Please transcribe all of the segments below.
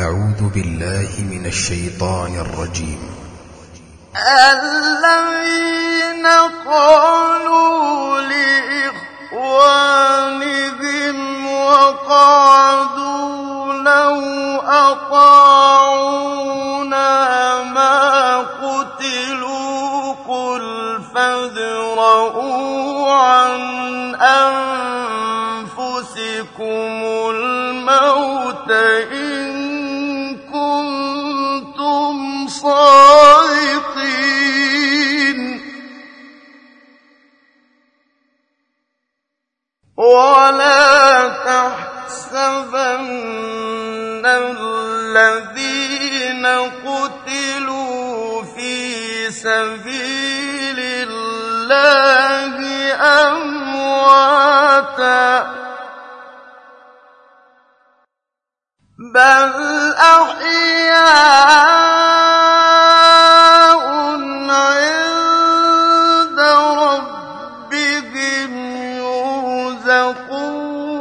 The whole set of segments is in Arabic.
أعوذ بالله من الشيطان الرجيم. الذين قالوا لإخوانهم وقعدوا لو أطاعونا ما قتلوا قل فادرءوا عن أنفسكم الموت إن الذين قتلوا في سبيل الله أمواتا بل أحياء عند ربهم يرزقون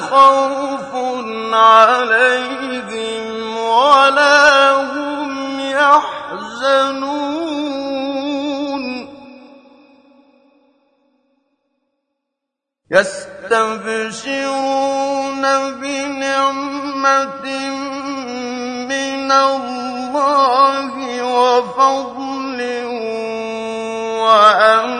خوف عليهم ولا هم يحزنون. يستبشرون بنعمة من الله وفضل وأن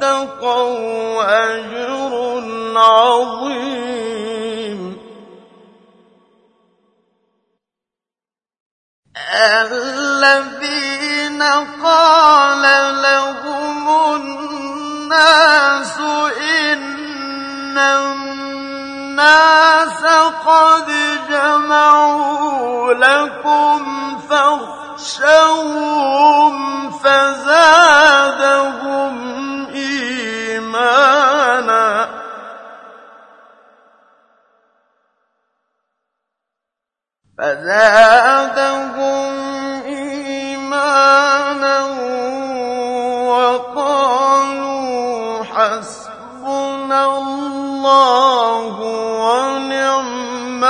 وَاتَّقَوْا أَجْرٌ عَظِيمٌ. الذين قال لهم الناس إن الناس قد جمعوا لكم فاخشوهم فزادهم إيمانا وقالوا حسبنا الله ونعم